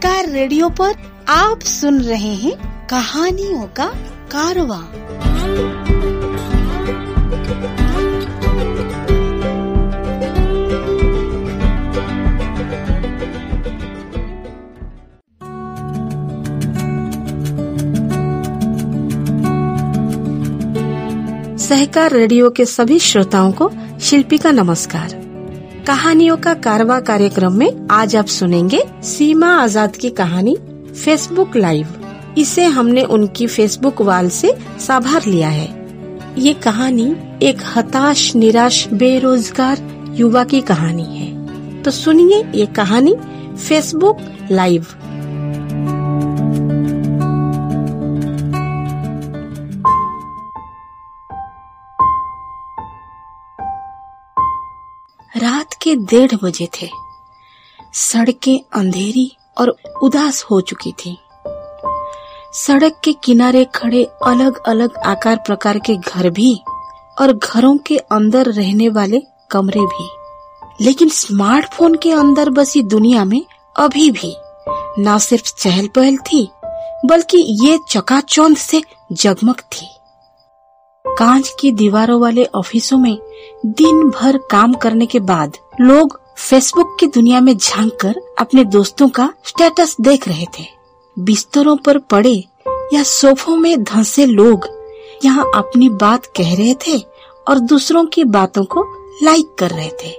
सहकार radio पर आप सुन रहे हैं कहानियों का कारवा। सहकार रेडियो के सभी श्रोताओं को शिल्पी का नमस्कार। कहानियों का कारवा कार्यक्रम में आज आप सुनेंगे सीमा आज़ाद की कहानी फेसबुक लाइव। इसे हमने उनकी फेसबुक वाल से साभार लिया है। ये कहानी एक हताश, निराश, बेरोजगार युवा की कहानी है। तो सुनिए ये कहानी फेसबुक लाइव। के डेढ़ बजे थे। सड़कें अंधेरी और उदास हो चुकी थी। सड़क के किनारे खड़े अलग अलग आकार प्रकार के घर भी और घरों के अंदर रहने वाले कमरे भी। लेकिन स्मार्टफ़ोन के अंदर बसी दुनिया में अभी भी न सिर्फ़ चहल पहल थी, बल्कि ये चकाचौंध से जगमग थी। कांच की दीवारों वाले ऑफिसों में दिन भर काम करने के बाद लोग फेसबुक की दुनिया में झाँक कर अपने दोस्तों का स्टेटस देख रहे थे। बिस्तरों पर पड़े या सोफों में धंसे लोग यहाँ अपनी बात कह रहे थे और दूसरों की बातों को लाइक कर रहे थे।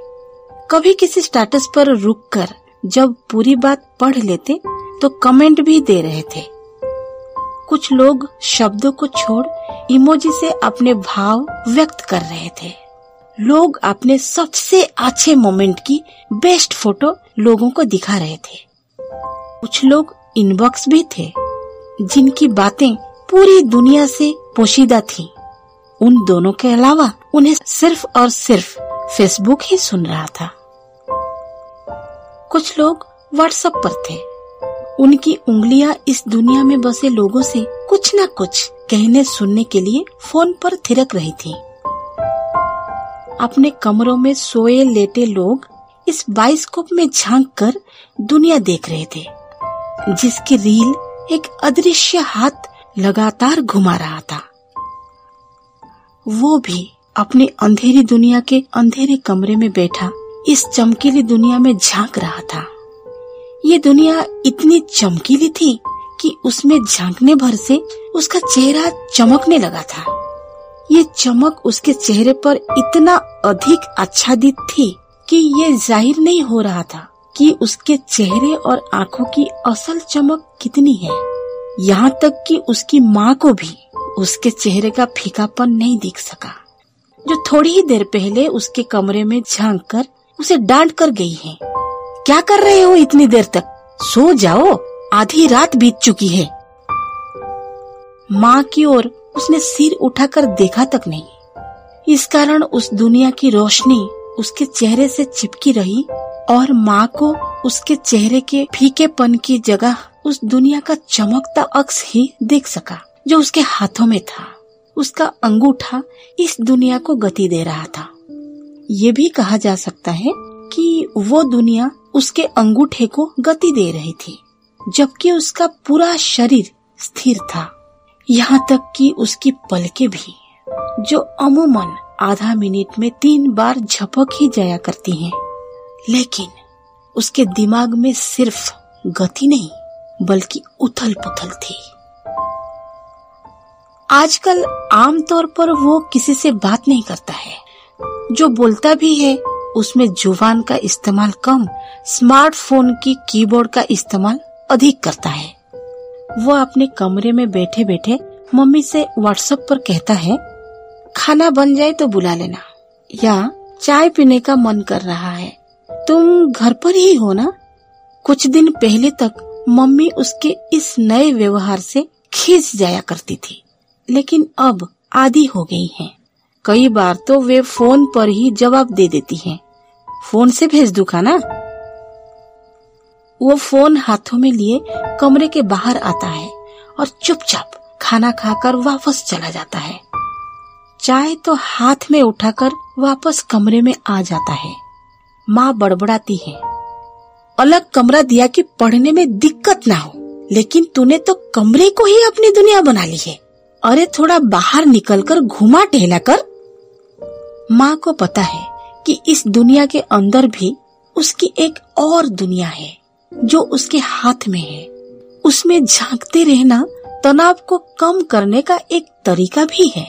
कभी किसी स्टेटस पर रुककर जब पूरी बात पढ़ लेते तो कमेंट भी दे रहे थे। कुछ लोग शब्दों को छोड़ इमोजी से अपने भाव व्यक्त कर रहे थे। लोग अपने सबसे अच्छे मोमेंट की बेस्ट फ़ोटो लोगों को दिखा रहे थे। कुछ लोग इनबॉक्स भी थे, जिनकी बातें पूरी दुनिया से पोशीदा थी। उन दोनों के अलावा उन्हें सिर्फ़ और सिर्फ़ फेसबुक ही सुन रहा था। कुछ लोग व्हाट्सएप पर थे उनकी उंगलियाँ इस दुनिया में बसे लोगों से कुछ न कुछ कहने सुनने के लिए फ़ोन पर थिरक रही थी। अपने कमरों में सोए लेटे लोग इस बाइस्कोप में झाँक कर दुनिया देख रहे थे, जिसकी रील एक अदृश्य हाथ लगातार घुमा रहा था। वो भी अपनी अंधेरी दुनिया के अंधेरे कमरे में बैठा इस चमकीली दुनिया में झाँक रहा था। ये दुनिया इतनी चमकीली थी कि उसमें झांकने भर से उसका चेहरा चमकने लगा था। ये चमक उसके चेहरे पर इतना अधिक आच्छादित थी कि ये ज़ाहिर नहीं हो रहा था कि उसके चेहरे और आँखों की असल चमक कितनी है। यहाँ तक कि उसकी माँ को भी उसके चेहरे का फीकापन नहीं दिख सका। जो थोड़ी ही देर पहले उसके कमरे में झाँक कर उसे डांट कर गई है। क्या कर रहे हो इतनी देर तक? सो जाओ। आधी रात बीत चुकी है। माँ की ओर उसने सिर उठाकर देखा तक नहीं। इस कारण उस दुनिया की रोशनी उसके चेहरे से चिपकी रही और माँ को उसके चेहरे के फीकेपन की जगह उस दुनिया का चमकता अक्स ही देख सका, जो उसके हाथों में था। उसका अंगूठा इस दुनिया को गति दे रहा था। ये भी कहा जा सकता है कि वो दुनिया उसके अंगूठे को गति दे रही थी जबकि उसका पूरा शरीर स्थिर था। यहाँ तक कि उसकी पलके भी जो अमूमन आधा मिनट में तीन बार झपक ही जाया करती हैं, लेकिन उसके दिमाग में सिर्फ़ गति नहीं बल्कि उथल पुथल थी। आजकल आमतौर पर वो किसी से बात नहीं करता है। जो बोलता भी है उसमें ज़ुबान का इस्तेमाल कम, स्मार्टफ़ोन की कीबोर्ड का इस्तेमाल अधिक करता है। वो अपने कमरे में बैठे बैठे मम्मी से व्हाट्सएप पर कहता है, खाना बन जाए तो बुला लेना। या, चाय पीने का मन कर रहा है। तुम घर पर ही हो ना? कुछ दिन पहले तक मम्मी उसके इस नए व्यवहार से खींच जाया करती थी, लेकिन अब आदि हो गई हैं। कई बार तो वे फ़ोन पर ही जवाब दे देती हैं। फ़ोन से भेज दू खाना? वो फ़ोन हाथों में लिए कमरे के बाहर आता है और चुपचाप खाना खाकर वापस चला जाता है। चाय तो हाथ में उठाकर वापस कमरे में आ जाता है। माँ बड़बड़ाती है। अलग कमरा दिया कि पढ़ने में दिक्कत ना हो, लेकिन तूने तो कमरे को ही अपनी दुनिया बना ली है। अरे थोड़ा बाहर निकलकर घुमा टहला कर माँ को पता है कि इस दुनिया के अंदर भी उसकी एक और दुनिया है, जो उसके हाथ में है। उसमें झांकते रहना तनाव को कम करने का एक तरीका भी है।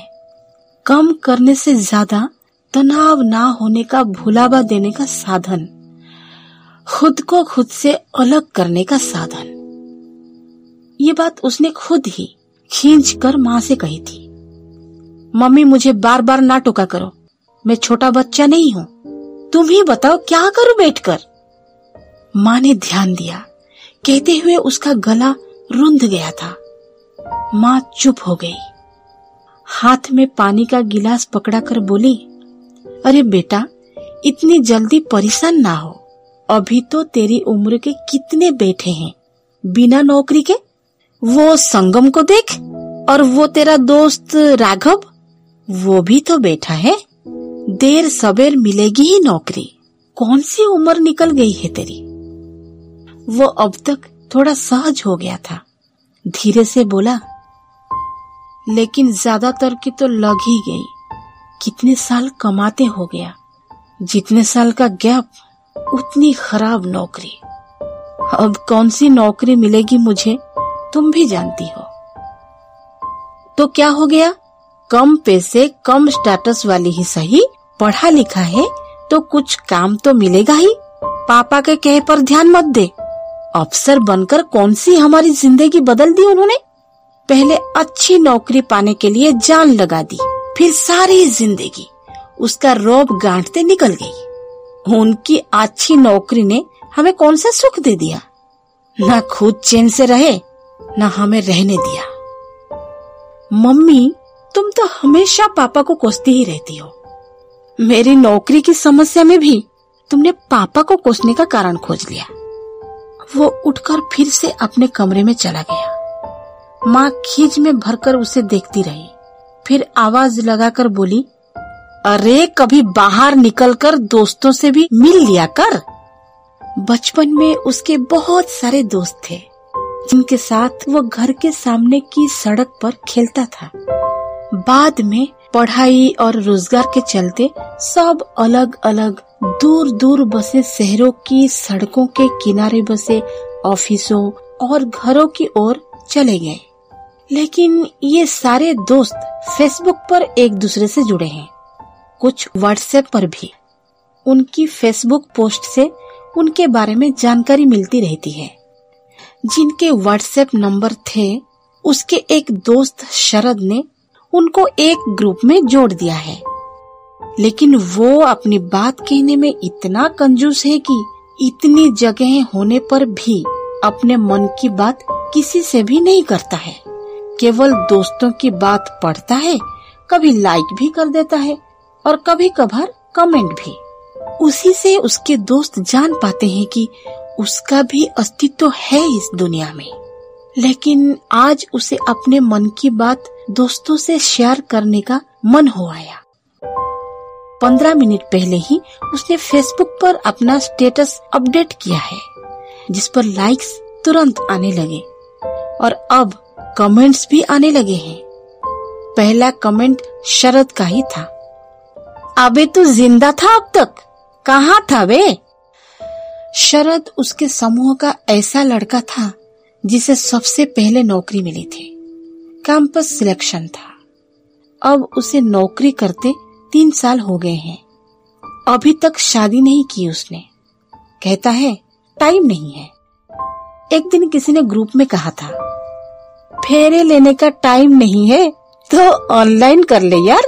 कम करने से ज़्यादा तनाव ना होने का भुलावा देने का साधन, खुद को खुद से अलग करने का साधन। ये बात उसने खुद ही खींच कर माँ से कही थी। मम्मी, मुझे बार बार ना टोका करो। मैं छोटा बच्चा नहीं हूँ। तुम ही बताओ, क्या करूँ बैठकर? माँ ने ध्यान दिया। कहते हुए उसका गला रुंध गया था। माँ चुप हो गई। हाथ में पानी का गिलास पकड़ाकर बोली, अरे बेटा, इतनी जल्दी परेशान ना हो। अभी तो तेरी उम्र के कितने बैठे हैं? बिना नौकरी के? वो संगम को देख, और वो तेरा दोस्त राघव? वो भी तो बैठा है। देर सबेर मिलेगी ही नौकरी। कौन सी उम्र निकल गई है तेरी? वो अब तक थोड़ा सहज हो गया था। धीरे से बोला, लेकिन ज़्यादातर की तो लग ही गई। कितने साल कमाते हो गया। जितने साल का गैप, उतनी खराब नौकरी। अब कौन सी नौकरी मिलेगी मुझे, तुम भी जानती हो। तो क्या हो गया? कम पैसे, कम स्टेटस वाली ही सही, पढ़ा लिखा है तो कुछ काम तो मिलेगा ही। पापा के कहे पर ध्यान मत दे। अफसर बनकर कौन सी हमारी ज़िंदगी बदल दी उन्होंने? पहले अच्छी नौकरी पाने के लिए जान लगा दी, फिर सारी ज़िंदगी उसका रोब गांठते निकल गई। उनकी अच्छी नौकरी ने हमें कौन सा सुख दे दिया? न खुद चैन से रहे, न हमें रहने दिया। मम्मी तुम तो हमेशा पापा को कोसती ही रहती हो। मेरी नौकरी की समस्या में भी तुमने पापा को कोसने का कारण खोज लिया। वो उठकर फिर से अपने कमरे में चला गया। माँ खींच में भरकर उसे देखती रही। फिर आवाज़ लगाकर बोली, अरे, कभी बाहर निकलकर दोस्तों से भी मिल लिया कर। बचपन में उसके बहुत सारे दोस्त थे, जिनके साथ वो घर के सामने की सड़क पर खेलता था। बाद में पढ़ाई और रोज़गार के चलते सब अलग अलग दूर दूर बसे शहरों की सड़कों के किनारे बसे ऑफिसों और घरों की ओर चले गए। लेकिन ये सारे दोस्त फेसबुक पर एक दूसरे से जुड़े हैं। कुछ व्हाट्सएप पर भी। उनकी फेसबुक पोस्ट से उनके बारे में जानकारी मिलती रहती है। जिनके व्हाट्सएप नंबर थे, उसके एक दोस्त शरद ने उनको एक ग्रुप में जोड़ दिया है। लेकिन वो अपनी बात कहने में इतना कंजूस है कि इतनी जगह होने पर भी अपने मन की बात किसी से भी नहीं करता है। केवल दोस्तों की बात पढ़ता है, कभी लाइक भी कर देता है और कभी कभार कमेंट भी। उसी से उसके दोस्त जान पाते हैं कि उसका भी अस्तित्व है इस दुनिया में। लेकिन आज उसे अपने मन की बात दोस्तों से शेयर करने का मन हो आया। पंद्रह मिनट पहले ही उसने फेसबुक पर अपना स्टेटस अपडेट किया है, जिस पर लाइक्स तुरंत आने लगे और अब कमेंट्स भी आने लगे हैं। पहला कमेंट शरद का ही था। अबे तू ज़िंदा था अब तक? कहाँ था वे शरद उसके समूह का ऐसा लड़का था जिसे सबसे पहले नौकरी मिली थी। कैंपस सिलेक्शन था। अब उसे नौकरी करते तीन साल हो गए हैं। अभी तक शादी नहीं की उसने। कहता है, टाइम नहीं है। एक दिन किसी ने ग्रुप में कहा था, फेरे लेने का टाइम नहीं है तो ऑनलाइन कर ले यार।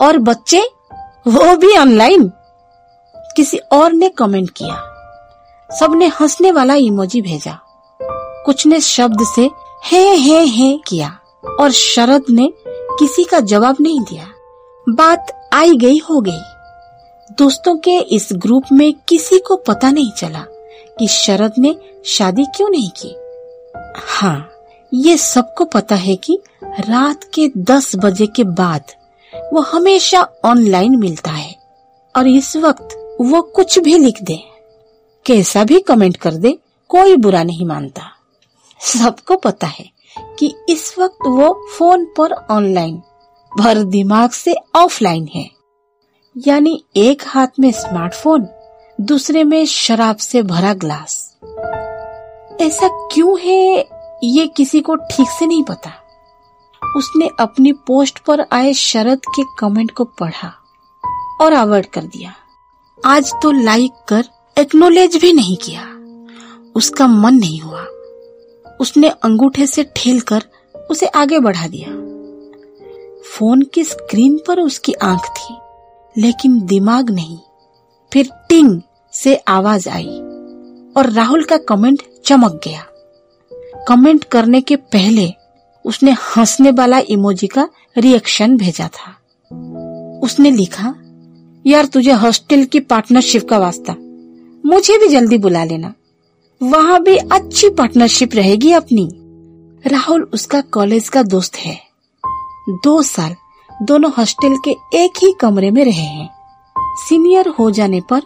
और बच्चे, वो भी ऑनलाइन। किसी और ने कमेंट किया। सबने हंसने वाला इमोजी भेजा। कुछ ने शब्द से हे हे हे किया और शरद ने किसी का जवाब नहीं दिया। बात आई गई हो गई। दोस्तों के इस ग्रुप में किसी को पता नहीं चला कि शरद ने शादी क्यों नहीं की। हाँ ये सबको पता है कि रात के दस बजे के बाद वो हमेशा ऑनलाइन मिलता है और इस वक्त वो कुछ भी लिख दे। कैसा भी कमेंट कर दे, कोई बुरा नहीं मानता। सबको पता है कि इस वक्त वो फ़ोन पर ऑनलाइन भर दिमाग से ऑफलाइन है। यानी एक हाथ में स्मार्टफ़ोन, दूसरे में शराब से भरा ग्लास। ऐसा क्यों है, ये किसी को ठीक से नहीं पता। उसने अपनी पोस्ट पर आए शरद के कमेंट को पढ़ा और अवॉइड कर दिया। आज तो लाइक कर एक्नोलेज भी नहीं किया। उसका मन नहीं हुआ। उसने अंगूठे से ठेल कर उसे आगे बढ़ा दिया। फ़ोन की स्क्रीन पर उसकी आँख थी, लेकिन दिमाग नहीं। फिर टिंग से आवाज़ आई और राहुल का कमेंट चमक गया। कमेंट करने के पहले उसने हंसने वाला इमोजी का रिएक्शन भेजा था। उसने लिखा, यार तुझे हॉस्टल की पार्टनरशिप का वास्ता, मुझे भी जल्दी बुला लेना। वहाँ भी अच्छी पार्टनरशिप रहेगी अपनी। राहुल उसका कॉलेज का दोस्त है। दो साल दोनों हॉस्टल के एक ही कमरे में रहे हैं। सीनियर हो जाने पर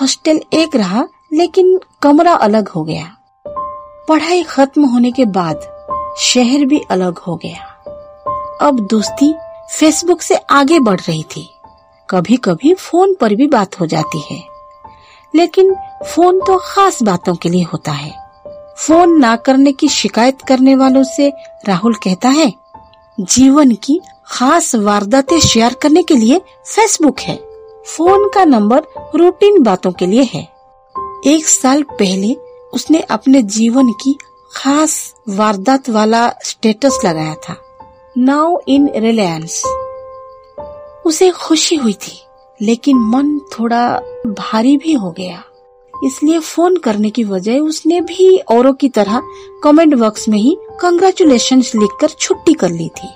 हॉस्टल एक रहा, लेकिन कमरा अलग हो गया। पढ़ाई खत्म होने के बाद शहर भी अलग हो गया। अब दोस्ती फेसबुक से आगे बढ़ रही थी। कभी कभी फ़ोन पर भी बात हो जाती है। लेकिन फ़ोन तो खास बातों के लिए होता है। फ़ोन ना करने की शिकायत करने वालों से राहुल कहता है, जीवन की खास वारदातें शेयर करने के लिए फेसबुक है। फ़ोन का नंबर रूटीन बातों के लिए है। एक साल पहले उसने अपने जीवन की खास वारदात वाला स्टेटस लगाया था। Now in Reliance. उसे खुशी हुई थी। लेकिन मन थोड़ा भारी भी हो गया। इसलिए फ़ोन करने की वजह उसने भी औरों की तरह कमेंट बॉक्स में ही कंग्रेचुलेशन लिखकर छुट्टी कर ली थी।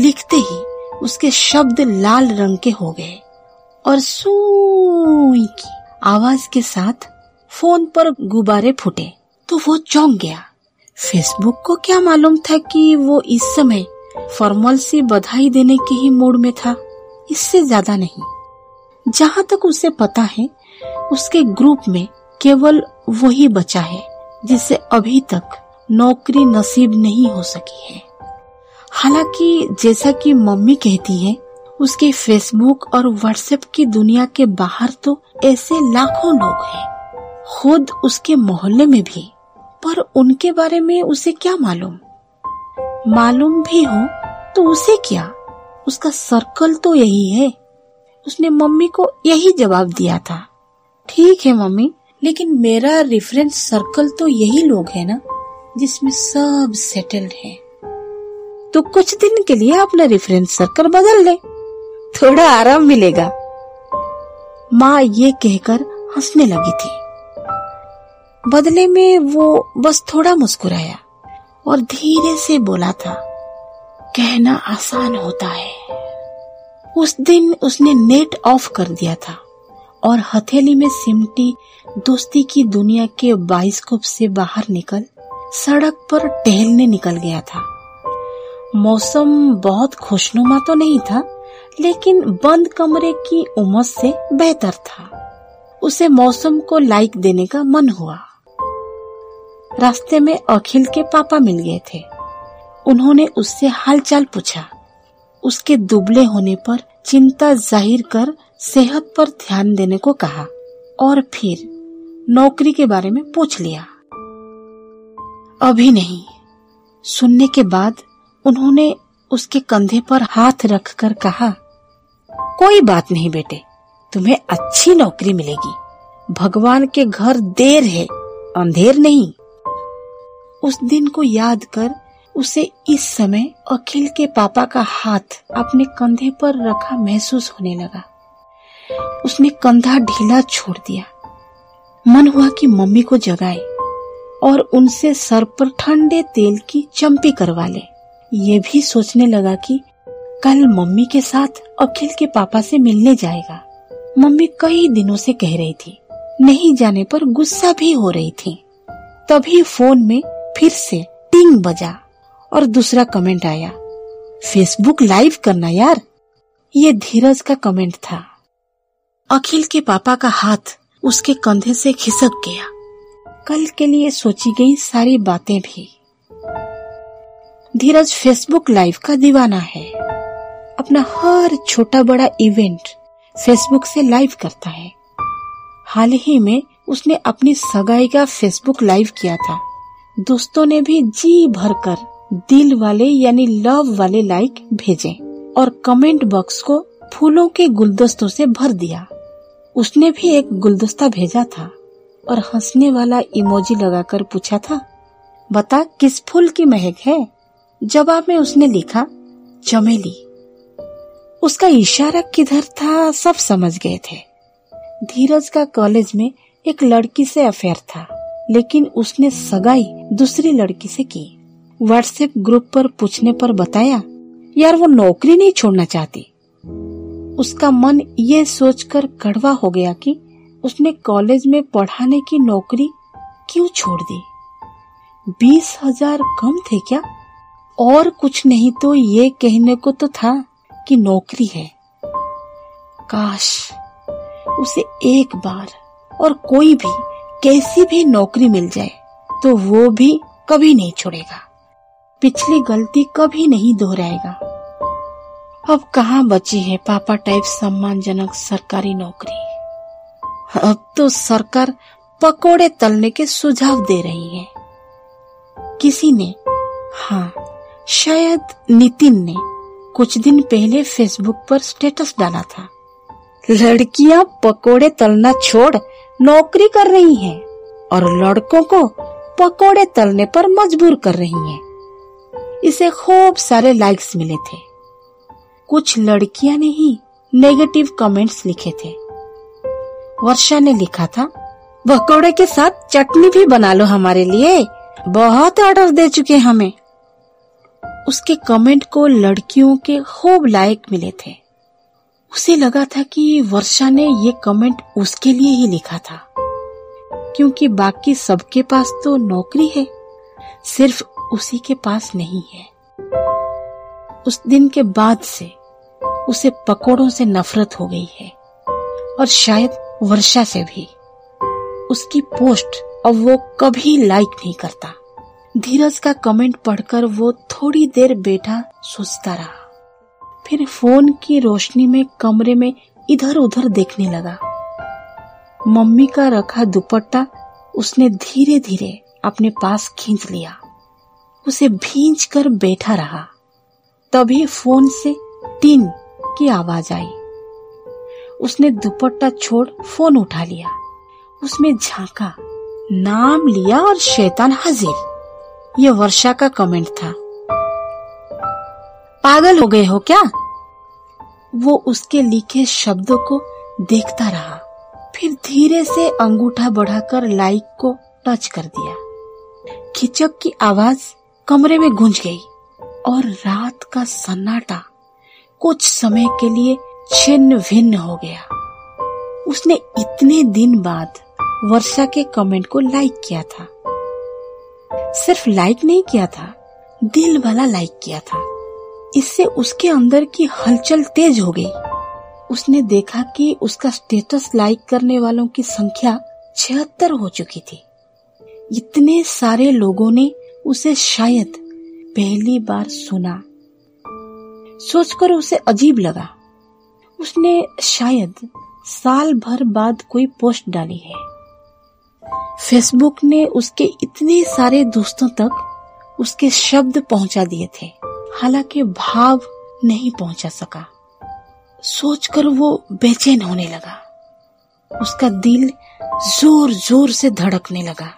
लिखते ही उसके शब्द लाल रंग के हो गए और सुई की आवाज़ के साथ फ़ोन पर गुब्बारे फूटे। तो वो चौंक गया। फेसबुक को क्या मालूम था कि वो इस समय फॉर्मल सी बधाई देने के ही मूड में था। इससे ज़्यादा नहीं। जहाँ तक उसे पता है, उसके ग्रुप में केवल वही बचा है, जिसे अभी तक नौकरी नसीब नहीं हो सकी है। हालाँकि जैसा कि मम्मी कहती है, उसके फेसबुक और व्हाट्सएप की दुनिया के बाहर तो ऐसे लाखों लोग हैं, खुद उसके मोहल्ले में भी। पर उनके बारे में उसे क्या मालूम? मालूम भी हो तो उसे क्या? उसका सर्कल तो यही है। उसने मम्मी को यही जवाब दिया था। ठीक है मम्मी, लेकिन मेरा रेफरेंस सर्कल तो यही लोग है ना, जिसमें सब सेटल्ड है। तो कुछ दिन के लिए अपना रेफरेंस सर्कल बदल ले थोड़ा आराम मिलेगा। माँ ये कहकर हंसने लगी थी। बदले में वो बस थोड़ा मुस्कुराया और धीरे से बोला था कहना आसान होता है। उस दिन उसने नेट ऑफ़ कर दिया था और हथेली में सिमटी दोस्ती की दुनिया के बाइस्कोप से बाहर निकल सड़क पर टहलने निकल गया था। मौसम बहुत खुशनुमा तो नहीं था, लेकिन बंद कमरे की उमस से बेहतर था। उसे मौसम को लाइक देने का मन हुआ। रास्ते में अखिल के पापा मिल गए थे। उन्होंने उससे हालचाल पूछा। उसके दुबले होने पर चिंता ज़ाहिर कर सेहत पर ध्यान देने को कहा और फिर नौकरी के बारे में पूछ लिया। अभी नहीं। सुनने के बाद उन्होंने उसके कंधे पर हाथ रखकर कहा, कोई बात नहीं बेटे, तुम्हें अच्छी नौकरी मिलेगी। भगवान के घर देर है, अंधेर नहीं। उस दिन को याद कर उसे इस समय अखिल के पापा का हाथ अपने कंधे पर रखा महसूस होने लगा। उसने कंधा ढीला छोड़ दिया। मन हुआ कि मम्मी को जगाए और उनसे सर पर ठंडे तेल की चंपी करवा ले। ये भी सोचने लगा कि कल मम्मी के साथ अखिल के पापा से मिलने जाएगा। मम्मी कई दिनों से कह रही थी। नहीं जाने पर गुस्सा भी हो रही थी। तभी फ़ोन में फिर से टिंग बजा। और दूसरा कमेंट आया फेसबुक लाइव करना यार, ये धीरज का कमेंट था। अखिल के पापा का हाथ उसके कंधे से खिसक गया। कल के लिए सोची गई सारी बातें भी। धीरज फेसबुक लाइव का दीवाना है। अपना हर छोटा बड़ा इवेंट फेसबुक से लाइव करता है। हाल ही में उसने अपनी सगाई का फेसबुक लाइव किया था। दोस्तों ने भी जी भरकर दिल वाले यानी लव वाले लाइक भेजे और कमेंट बॉक्स को फूलों के गुलदस्तों से भर दिया। उसने भी एक गुलदस्ता भेजा था और हंसने वाला इमोजी लगाकर पूछा था, बता, किस फूल की महक है? जवाब में उसने लिखा, चमेली। उसका इशारा किधर था सब समझ गए थे। धीरज का कॉलेज में एक लड़की से अफेयर था, लेकिन उसने सगाई दूसरी लड़की से की। व्हाट्सएप ग्रुप पर पूछने पर बताया, यार, वो नौकरी नहीं छोड़ना चाहती। उसका मन ये सोचकर कड़वा हो गया कि उसने कॉलेज में पढ़ाने की नौकरी क्यों छोड़ दी? बीस हज़ार कम थे क्या? और कुछ नहीं तो ये कहने को तो था कि नौकरी है। काश उसे एक बार और कोई भी कैसी भी नौकरी मिल जाए तो वो भी कभी नहीं छोड़ेगा। पिछली गलती कभी नहीं दोहराएगा। अब कहाँ बची है पापा टाइप सम्मानजनक सरकारी नौकरी? अब तो सरकार पकोड़े तलने के सुझाव दे रही है। किसी ने हाँ शायद नितिन ने, कुछ दिन पहले फेसबुक पर स्टेटस डाला था। लड़कियाँ पकोड़े तलना छोड़ नौकरी कर रही हैं और लड़कों को पकोड़े तलने पर मजबूर कर रही हैं। इसे खूब सारे लाइक्स मिले थे। कुछ लड़कियाँ ने ही नेगेटिव कमेंट्स लिखे थे। वर्षा ने लिखा था पकोड़े के साथ चटनी भी बना लो हमारे लिए। बहुत ऑर्डर दे चुके हमें। उसके कमेंट को लड़कियों के खूब लाइक मिले थे। उसे लगा था कि वर्षा ने ये कमेंट उसके लिए ही लिखा था। क्योंकि बाकी सबके पास तो नौकरी है। सिर्फ़ उसी के पास नहीं है। उस दिन के बाद से उसे पकोड़ों से नफरत हो गई है और शायद वर्षा से भी। उसकी पोस्ट अब वो कभी लाइक नहीं करता। धीरज का कमेंट पढ़कर वो थोड़ी देर बैठा सोचता रहा। फिर फ़ोन की रोशनी में कमरे में इधर उधर देखने लगा। मम्मी का रखा दुपट्टा उसने धीरे धीरे अपने पास खींच लिया। उसे भींच कर बैठा रहा। तभी फ़ोन से टिन की आवाज़ आई। उसने दुपट्टा छोड़ फ़ोन उठा लिया। उसमें झांका, नाम लिया और शैतान हाजिर। यह वर्षा का कमेंट था। पागल हो गए हो क्या? वो उसके लिखे शब्दों को देखता रहा। फिर धीरे से अंगूठा बढ़ाकर लाइक को टच कर दिया। खिचक की आवाज़ कमरे में गूंज गई और रात का सन्नाटा कुछ समय के लिए छिन्न भिन्न हो गया। उसने इतने दिन बाद वर्षा के कमेंट को लाइक किया था। सिर्फ़ लाइक नहीं किया था, दिल वाला लाइक किया था। इससे उसके अंदर की हलचल तेज हो गई। उसने देखा कि उसका स्टेटस लाइक करने वालों की संख्या छिहत्तर हो चुकी थी। इतने सारे लोगों ने उसे शायद पहली बार सुना। सोचकर उसे अजीब लगा। उसने शायद साल भर बाद कोई पोस्ट डाली है। फेसबुक ने उसके इतने सारे दोस्तों तक उसके शब्द पहुँचा दिए थे। हालाँकि भाव नहीं पहुँचा सका। सोचकर वो बेचैन होने लगा। उसका दिल ज़ोर ज़ोर से धड़कने लगा।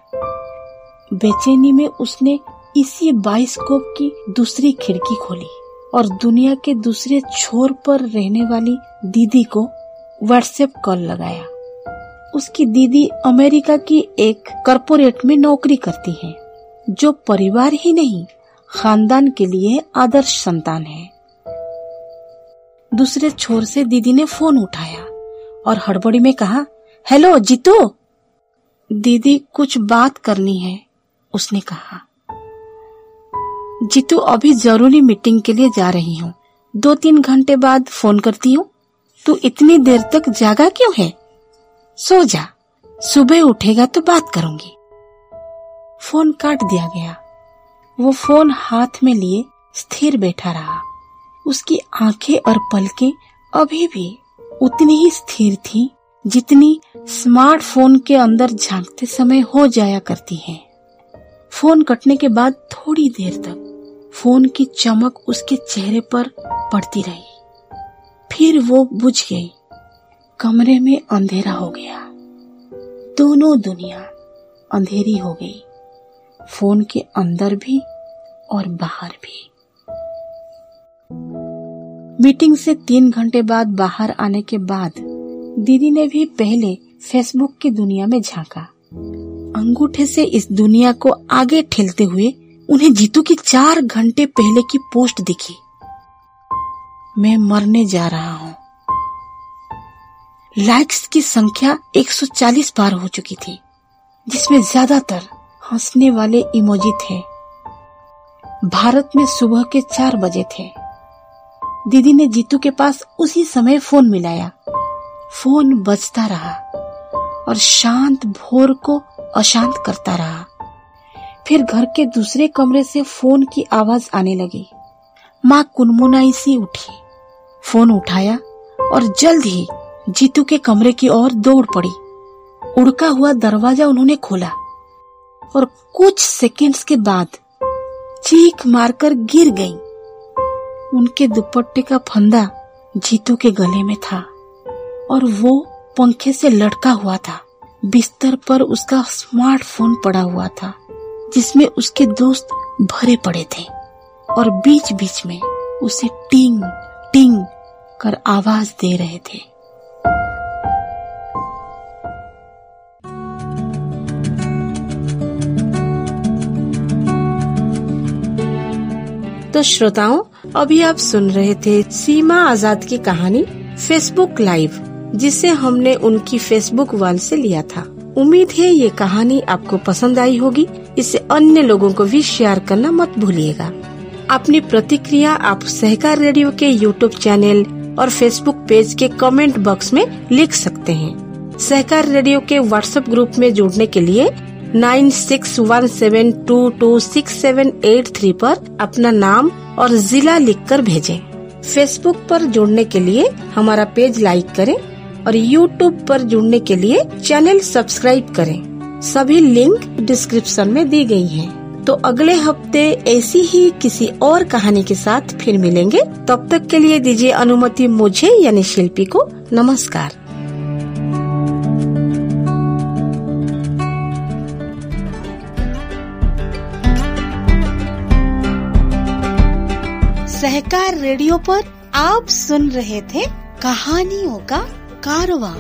बेचैनी में उसने इसी बाइस्कोप की दूसरी खिड़की खोली और दुनिया के दूसरे छोर पर रहने वाली दीदी को व्हाट्सएप कॉल लगाया। उसकी दीदी अमेरिका की एक कॉरपोरेट में नौकरी करती है, जो परिवार ही नहीं, खानदान के लिए आदर्श संतान है। दूसरे छोर से दीदी ने फ़ोन उठाया और हड़बड़ी में कहा, हेलो, जीतू? दीदी, कुछ बात करनी है। उसने कहा जीतू अभी ज़रूरी मीटिंग के लिए जा रही हूँ। दो तीन घंटे बाद फ़ोन करती हूँ। तू इतनी देर तक जागा क्यों है? सो जा, सुबह उठेगा तो बात करूँगी। फ़ोन काट दिया गया। वो फ़ोन हाथ में लिए, स्थिर बैठा रहा। उसकी आँखें और पलकें अभी भी उतनी ही स्थिर थी, जितनी स्मार्टफ़ोन के अंदर झांकते समय हो जाया करती हैं। फ़ोन कटने के बाद थोड़ी देर तक फ़ोन की चमक उसके चेहरे पर पड़ती रही। फिर वो बुझ गई। कमरे में अंधेरा हो गया। दोनों दुनिया अंधेरी हो गई। फ़ोन के अंदर भी और बाहर भी। मीटिंग से तीन घंटे बाद बाहर आने के बाद दीदी ने भी पहले फेसबुक की दुनिया में झांका। अंगूठे से इस दुनिया को आगे ठेलते हुए उन्हें जीतू की चार घंटे पहले की पोस्ट दिखी। मैं मरने जा रहा हूँ। लाइक्स की संख्या 140 पार हो चुकी थी, जिसमें ज़्यादातर हंसने वाले इमोजी थे। भारत में सुबह के चार बजे थे। दीदी ने जीतू के पास उसी समय फ़ोन मिलाया। फ़ोन बजता रहा और शांत भोर को अशांत करता रहा। फिर घर के दूसरे कमरे से फ़ोन की आवाज़ आने लगी। माँ कुनमुनाई सी उठी। फ़ोन उठाया और जल्द ही जीतू के कमरे की ओर दौड़ पड़ी। उड़का हुआ दरवाज़ा उन्होंने खोला और कुछ सेकंड्स के बाद चीख मारकर गिर गईं। उनके दुपट्टे का फंदा जीतू के गले में था और वो पंखे से लटका हुआ था। बिस्तर पर उसका स्मार्टफ़ोन पड़ा हुआ था, जिसमें उसके दोस्त भरे पड़े थे और बीच बीच में उसे टिंग टिंग कर आवाज़ दे रहे थे। तो श्रोताओं, अभी आप सुन रहे थे सीमा आज़ाद की कहानी फेसबुक लाइव जिसे हमने उनकी फेसबुक वाल से लिया था। उम्मीद है ये कहानी आपको पसंद आई होगी। इसे अन्य लोगों को भी शेयर करना मत भूलिएगा। अपनी प्रतिक्रिया आप सहकार रेडियो के यूट्यूब चैनल और फेसबुक पेज के कमेंट बॉक्स में लिख सकते हैं। सहकार रेडियो के व्हाट्सएप ग्रुप में जुड़ने के लिए nine six one seven two two six seven eight three पर अपना नाम और जिला लिखकर भेजें। फेसबुक पर जुड़ने के लिए हमारा पेज लाइक करें और यूट्यूब पर जुड़ने के लिए चैनल सब्सक्राइब करें। सभी लिंक डिस्क्रिप्शन में दी गई हैं। तो अगले हफ़्ते ऐसी ही किसी और कहानी के साथ फिर मिलेंगे। तब तक के लिए दीजिए अनुमति मुझे यानी शिल्पी को। नमस्कार। सहकार रेडियो पर आप सुन रहे थे कहानियों का कारवा